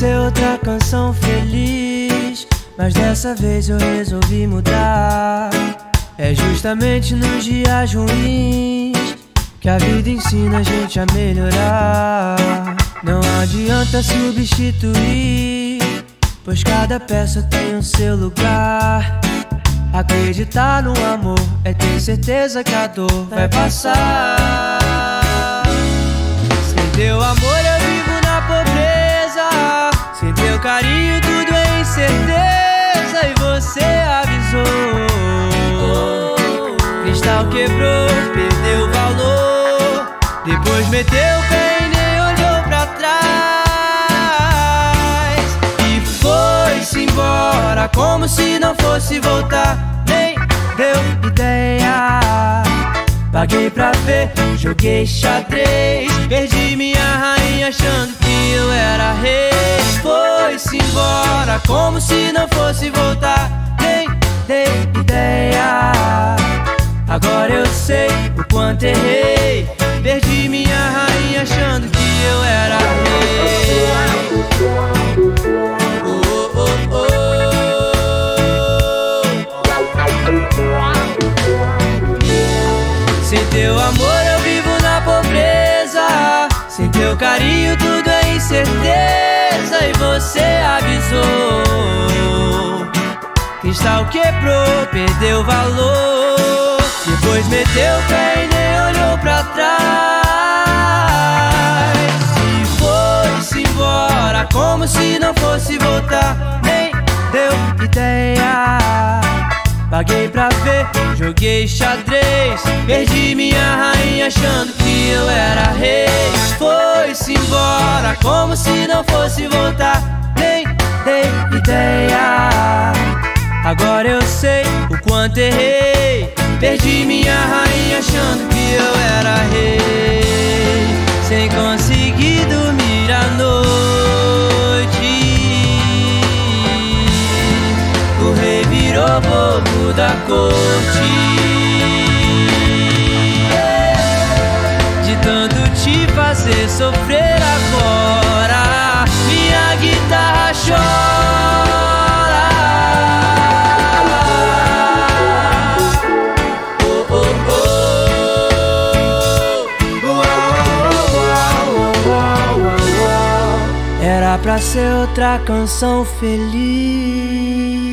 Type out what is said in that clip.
ser outra canção feliz. Mas dessa vez eu resolvi mudar. É justamente nos dias ruins que a vida ensina a gente a melhorar. Não adianta substituir, pois cada peça tem o seu lugar. Acreditar no amor é ter certeza que a dor vai passar. Sem teu amor carinho tudo é incerteza. E você avisou. Cristal quebrou, perdeu o valor. Depois meteu o pé e nem olhou pra trás. E foi-se embora como se não fosse voltar. Nem deu ideia. Paguei pra ver, joguei xadrez. Perdi minha rainha achando que eu era rei. Foi-se embora como se não fosse voltar. Nem dei ideia. Agora eu sei o quanto errei. Perdi minha rainha achando que eu era rei. Sem teu amor eu vivo na pobreza. Sem teu carinho tudo é incerteza. E você Cristal quebrou, perdeu valor. Depois meteu o pé e nem olhou pra trás. E foi-se embora como se não fosse voltar. Nem deu ideia. Paguei pra ver, joguei xadrez. Perdi minha rainha achando que eu era rei. Foi-se embora como se não fosse voltar. Quanto errei. Perdi minha rainha achando que eu era rei. Sem conseguir dormir à noite. O rei virou bobo da corte. De tanto te fazer sofrer dá pra ser outra canção feliz.